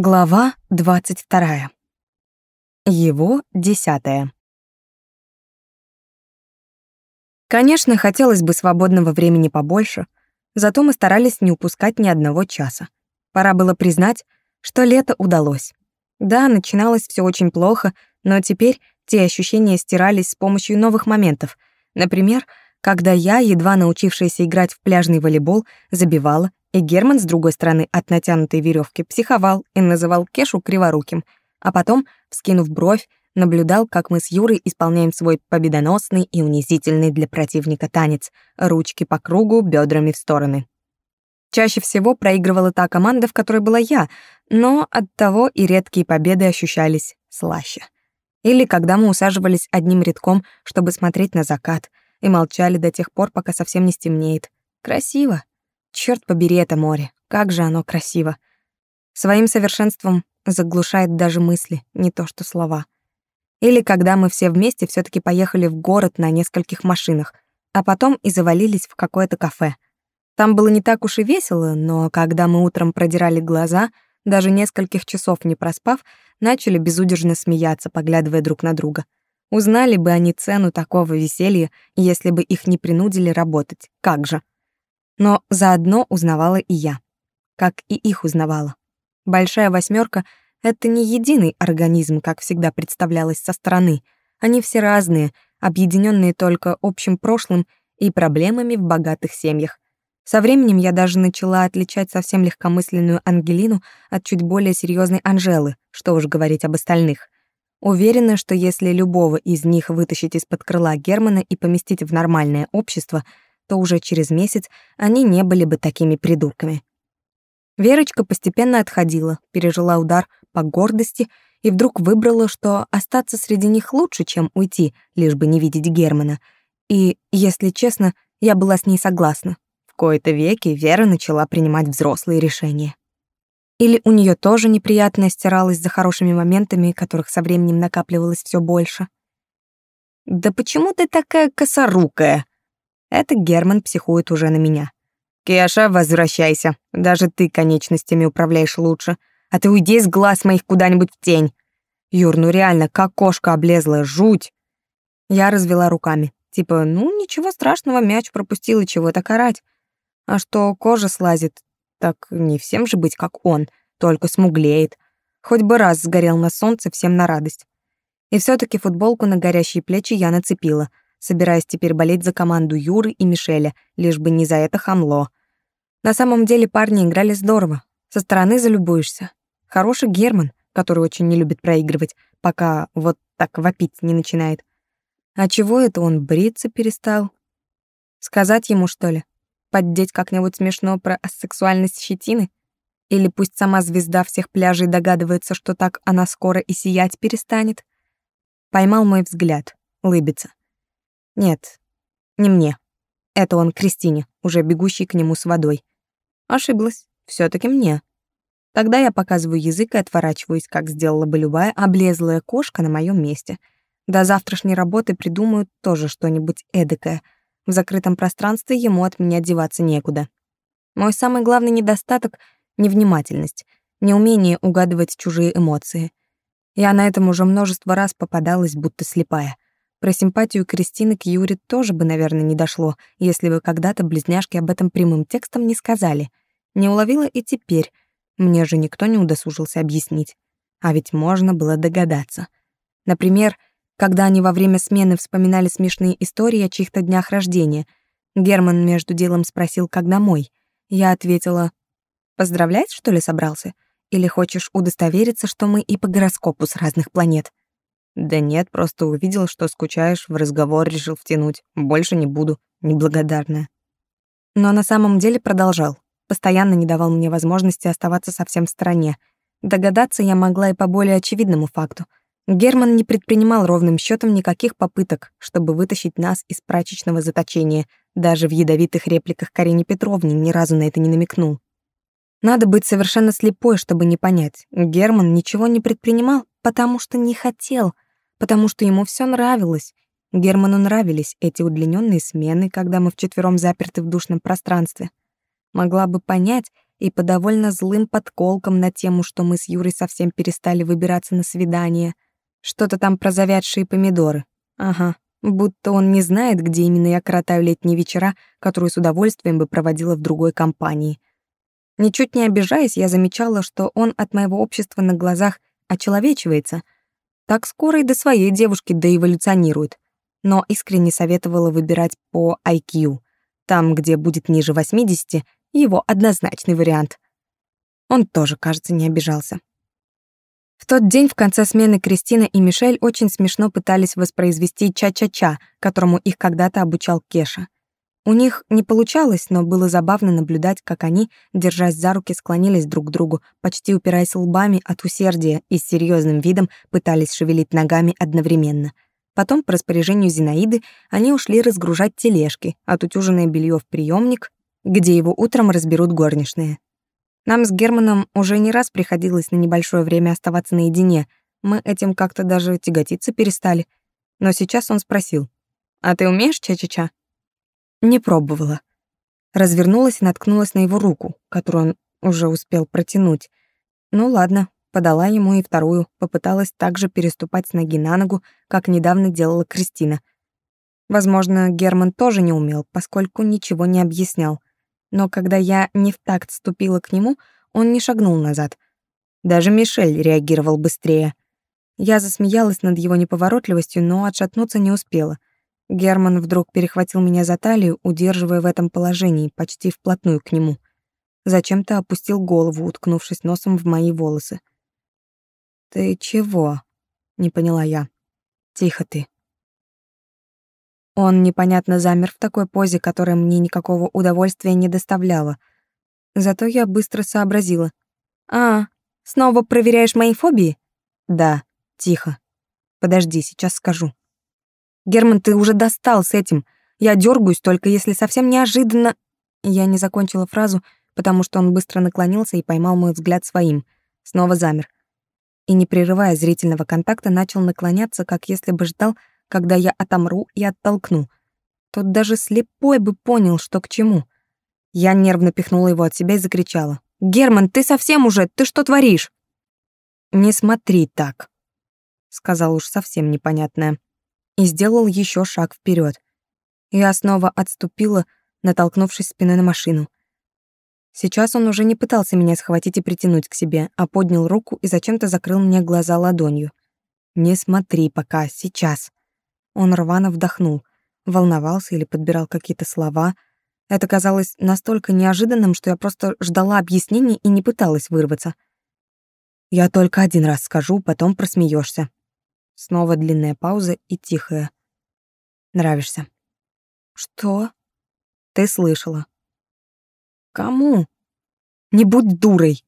Глава 22. Его десятая. Конечно, хотелось бы свободного времени побольше, зато мы старались не упускать ни одного часа. Пора было признать, что лето удалось. Да, начиналось все очень плохо, но теперь те ощущения стирались с помощью новых моментов. Например, когда я, едва научившаяся играть в пляжный волейбол, забивала, и Герман, с другой стороны от натянутой веревки, психовал и называл Кешу криворуким, а потом, вскинув бровь, наблюдал, как мы с Юрой исполняем свой победоносный и унизительный для противника танец, ручки по кругу, бедрами в стороны. Чаще всего проигрывала та команда, в которой была я, но оттого и редкие победы ощущались слаще. Или когда мы усаживались одним рядком, чтобы смотреть на закат, и молчали до тех пор, пока совсем не стемнеет. Красиво. Черт побери это море, как же оно красиво. Своим совершенством заглушает даже мысли, не то что слова. Или когда мы все вместе все таки поехали в город на нескольких машинах, а потом и завалились в какое-то кафе. Там было не так уж и весело, но когда мы утром продирали глаза, даже нескольких часов не проспав, начали безудержно смеяться, поглядывая друг на друга. Узнали бы они цену такого веселья, если бы их не принудили работать. Как же? Но заодно узнавала и я, как и их узнавала. Большая восьмерка — это не единый организм, как всегда представлялось со стороны. Они все разные, объединенные только общим прошлым и проблемами в богатых семьях. Со временем я даже начала отличать совсем легкомысленную Ангелину от чуть более серьезной Анжелы, что уж говорить об остальных. Уверена, что если любого из них вытащить из-под крыла Германа и поместить в нормальное общество — то уже через месяц они не были бы такими придурками. Верочка постепенно отходила, пережила удар по гордости и вдруг выбрала, что остаться среди них лучше, чем уйти, лишь бы не видеть Германа. И, если честно, я была с ней согласна. В кои-то веки Вера начала принимать взрослые решения. Или у нее тоже неприятное стиралось за хорошими моментами, которых со временем накапливалось все больше. «Да почему ты такая косорукая?» Это Герман психует уже на меня. «Кеша, возвращайся. Даже ты конечностями управляешь лучше. А ты уйди из глаз моих куда-нибудь в тень. Юр, ну реально, как кошка облезла, жуть!» Я развела руками. Типа, ну, ничего страшного, мяч пропустил, и чего так орать. А что кожа слазит, так не всем же быть, как он, только смуглеет. Хоть бы раз сгорел на солнце всем на радость. И все таки футболку на горящие плечи я нацепила — собираясь теперь болеть за команду Юры и Мишеля, лишь бы не за это хамло. На самом деле парни играли здорово. Со стороны залюбуешься. Хороший Герман, который очень не любит проигрывать, пока вот так вопить не начинает. А чего это он бриться перестал? Сказать ему, что ли? Поддеть как-нибудь смешно про асексуальность щетины? Или пусть сама звезда всех пляжей догадывается, что так она скоро и сиять перестанет? Поймал мой взгляд, улыбится. Нет, не мне. Это он Кристине, уже бегущей к нему с водой. Ошиблась. все таки мне. Тогда я показываю язык и отворачиваюсь, как сделала бы любая облезлая кошка на моем месте. До завтрашней работы придумаю тоже что-нибудь эдакое. В закрытом пространстве ему от меня деваться некуда. Мой самый главный недостаток — невнимательность, неумение угадывать чужие эмоции. Я на этом уже множество раз попадалась, будто слепая — про симпатию Кристины к Юре тоже бы, наверное, не дошло, если бы когда-то близняшки об этом прямым текстом не сказали. Не уловила и теперь. Мне же никто не удосужился объяснить. А ведь можно было догадаться. Например, когда они во время смены вспоминали смешные истории о чьих-то днях рождения. Герман между делом спросил, как домой. Я ответила, «Поздравлять, что ли, собрался? Или хочешь удостовериться, что мы и по гороскопу с разных планет?» Да нет, просто увидел, что скучаешь, в разговор решил втянуть. Больше не буду, неблагодарная. Но на самом деле продолжал. Постоянно не давал мне возможности оставаться совсем в стороне. Догадаться я могла и по более очевидному факту. Герман не предпринимал ровным счетом никаких попыток, чтобы вытащить нас из прачечного заточения. Даже в ядовитых репликах Карине Петровне ни разу на это не намекнул. Надо быть совершенно слепой, чтобы не понять. Герман ничего не предпринимал, потому что не хотел — потому что ему все нравилось. Герману нравились эти удлиненные смены, когда мы вчетвером заперты в душном пространстве. Могла бы понять, и по довольно злым подколкам на тему, что мы с Юрой совсем перестали выбираться на свидание. Что-то там про завядшие помидоры. Ага, будто он не знает, где именно я коротаю летние вечера, которые с удовольствием бы проводила в другой компании. Ничуть не обижаясь, я замечала, что он от моего общества на глазах очеловечивается. Так скоро и до своей девушки доэволюционирует. Но искренне советовала выбирать по IQ. Там, где будет ниже 80, его однозначный вариант. Он тоже, кажется, не обижался. В тот день в конце смены Кристина и Мишель очень смешно пытались воспроизвести ча-ча-ча, которому их когда-то обучал Кеша. У них не получалось, но было забавно наблюдать, как они, держась за руки, склонились друг к другу, почти упираясь лбами от усердия и с серьезным видом пытались шевелить ногами одновременно. Потом, по распоряжению Зинаиды, они ушли разгружать тележки, отутюженное белье в приемник, где его утром разберут горничные. Нам с Германом уже не раз приходилось на небольшое время оставаться наедине. Мы этим как-то даже тяготиться перестали. Но сейчас он спросил: "А ты умеешь ча-ча-ча?" Не пробовала. Развернулась и наткнулась на его руку, которую он уже успел протянуть. Ну ладно, подала ему и вторую, попыталась также переступать с ноги на ногу, как недавно делала Кристина. Возможно, Герман тоже не умел, поскольку ничего не объяснял. Но когда я не в такт ступила к нему, он не шагнул назад. Даже Мишель реагировал быстрее. Я засмеялась над его неповоротливостью, но отшатнуться не успела. Герман вдруг перехватил меня за талию, удерживая в этом положении, почти вплотную к нему. Зачем-то опустил голову, уткнувшись носом в мои волосы. «Ты чего?» — не поняла я. «Тихо ты». Он непонятно замер в такой позе, которая мне никакого удовольствия не доставляла. Зато я быстро сообразила. «А, снова проверяешь мои фобии?» «Да, тихо. Подожди, сейчас скажу». Герман, ты уже достал с этим. Я дергаюсь только если совсем неожиданно. Я не закончила фразу, потому что он быстро наклонился и поймал мой взгляд своим. Снова замер. И, не прерывая зрительного контакта, начал наклоняться, как если бы ждал, когда я отомру и оттолкну. Тот даже слепой бы понял, что к чему. Я нервно пихнула его от себя и закричала. «Герман, ты совсем уже? Ты что творишь?» «Не смотри так», — сказал уж совсем непонятное и сделал еще шаг вперед. Я снова отступила, натолкнувшись спиной на машину. Сейчас он уже не пытался меня схватить и притянуть к себе, а поднял руку и зачем-то закрыл мне глаза ладонью. «Не смотри пока, сейчас». Он рвано вдохнул, волновался или подбирал какие-то слова. Это казалось настолько неожиданным, что я просто ждала объяснений и не пыталась вырваться. «Я только один раз скажу, потом просмеешься. Снова длинная пауза и тихая. Нравишься. Что? Ты слышала. Кому? Не будь дурой.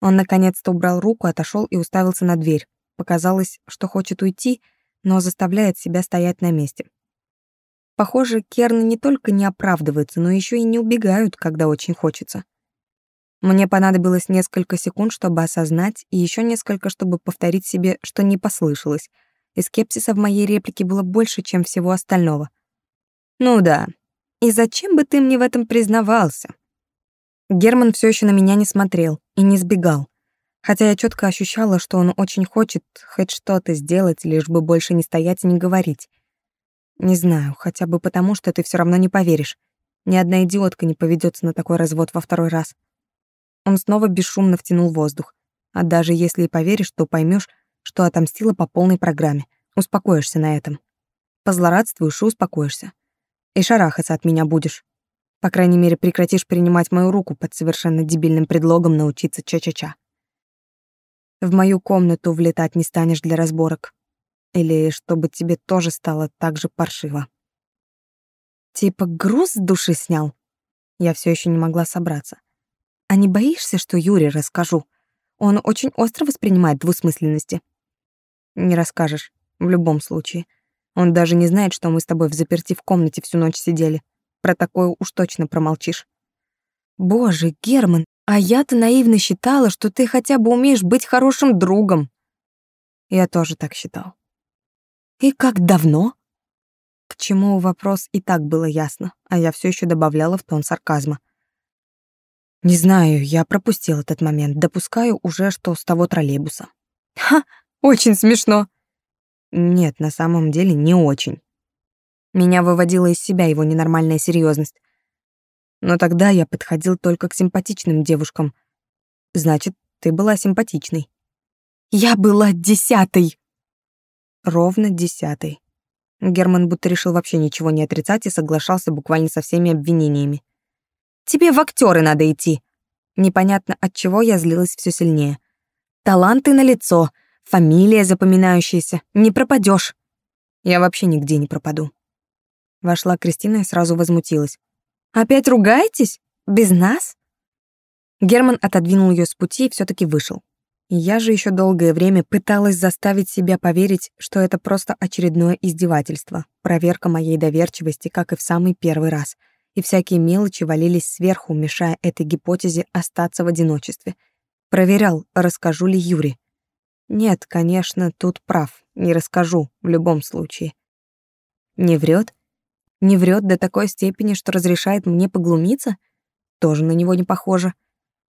Он наконец-то убрал руку, отошел и уставился на дверь. Показалось, что хочет уйти, но заставляет себя стоять на месте. Похоже, Керны не только не оправдываются, но еще и не убегают, когда очень хочется. Мне понадобилось несколько секунд, чтобы осознать, и еще несколько, чтобы повторить себе, что не послышалось. И скепсиса в моей реплике было больше, чем всего остального. «Ну да. И зачем бы ты мне в этом признавался?» Герман все еще на меня не смотрел и не сбегал. Хотя я четко ощущала, что он очень хочет хоть что-то сделать, лишь бы больше не стоять и не говорить. Не знаю, хотя бы потому, что ты все равно не поверишь. Ни одна идиотка не поведется на такой развод во второй раз. Он снова бесшумно втянул воздух. А даже если и поверишь, то поймешь, что отомстила по полной программе. Успокоишься на этом. Позлорадствуешь и успокоишься. И шарахаться от меня будешь. По крайней мере, прекратишь принимать мою руку под совершенно дебильным предлогом научиться ча-ча-ча. В мою комнату влетать не станешь для разборок. Или чтобы тебе тоже стало так же паршиво. Типа груз с души снял? Я все еще не могла собраться. А не боишься, что Юре расскажу? Он очень остро воспринимает двусмысленности. Не расскажешь, в любом случае. Он даже не знает, что мы с тобой в заперти в комнате всю ночь сидели. Про такое уж точно промолчишь. Боже, Герман, а я-то наивно считала, что ты хотя бы умеешь быть хорошим другом. Я тоже так считал. И как давно? К чему вопрос и так было ясно, а я все еще добавляла в тон сарказма. Не знаю, я пропустил этот момент. Допускаю уже, что с того троллейбуса. Ха, очень смешно. Нет, на самом деле не очень. Меня выводила из себя его ненормальная серьезность. Но тогда я подходил только к симпатичным девушкам. Значит, ты была симпатичной. Я была десятой. Ровно десятой. Герман будто решил вообще ничего не отрицать и соглашался буквально со всеми обвинениями. «Тебе в актеры надо идти!» Непонятно от чего я злилась все сильнее. «Таланты на лицо, фамилия запоминающаяся, не пропадешь. Я вообще нигде не пропаду. Вошла Кристина и сразу возмутилась. «Опять ругаетесь? Без нас?» Герман отодвинул ее с пути и все таки вышел. Я же еще долгое время пыталась заставить себя поверить, что это просто очередное издевательство, проверка моей доверчивости, как и в самый первый раз, и всякие мелочи валились сверху, мешая этой гипотезе остаться в одиночестве. Проверял, расскажу ли Юре. Нет, конечно, тут прав, не расскажу в любом случае. Не врет? Не врет до такой степени, что разрешает мне поглумиться? Тоже на него не похоже.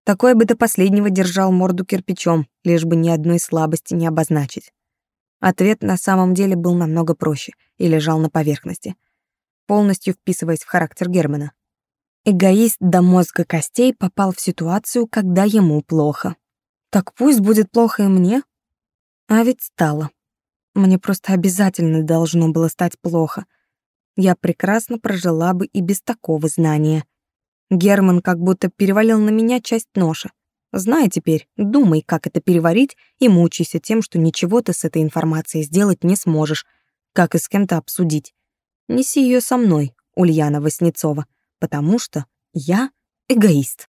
Такой бы до последнего держал морду кирпичом, лишь бы ни одной слабости не обозначить. Ответ на самом деле был намного проще и лежал на поверхности, полностью вписываясь в характер Германа. Эгоист до мозга костей попал в ситуацию, когда ему плохо. Так пусть будет плохо и мне. А ведь стало. Мне просто обязательно должно было стать плохо. Я прекрасно прожила бы и без такого знания — Герман как будто перевалил на меня часть ноши. Знай теперь, думай, как это переварить, и мучайся тем, что ничего ты с этой информацией сделать не сможешь, как и с кем-то обсудить. Неси ее со мной, Ульяна Васнецова, потому что я эгоист.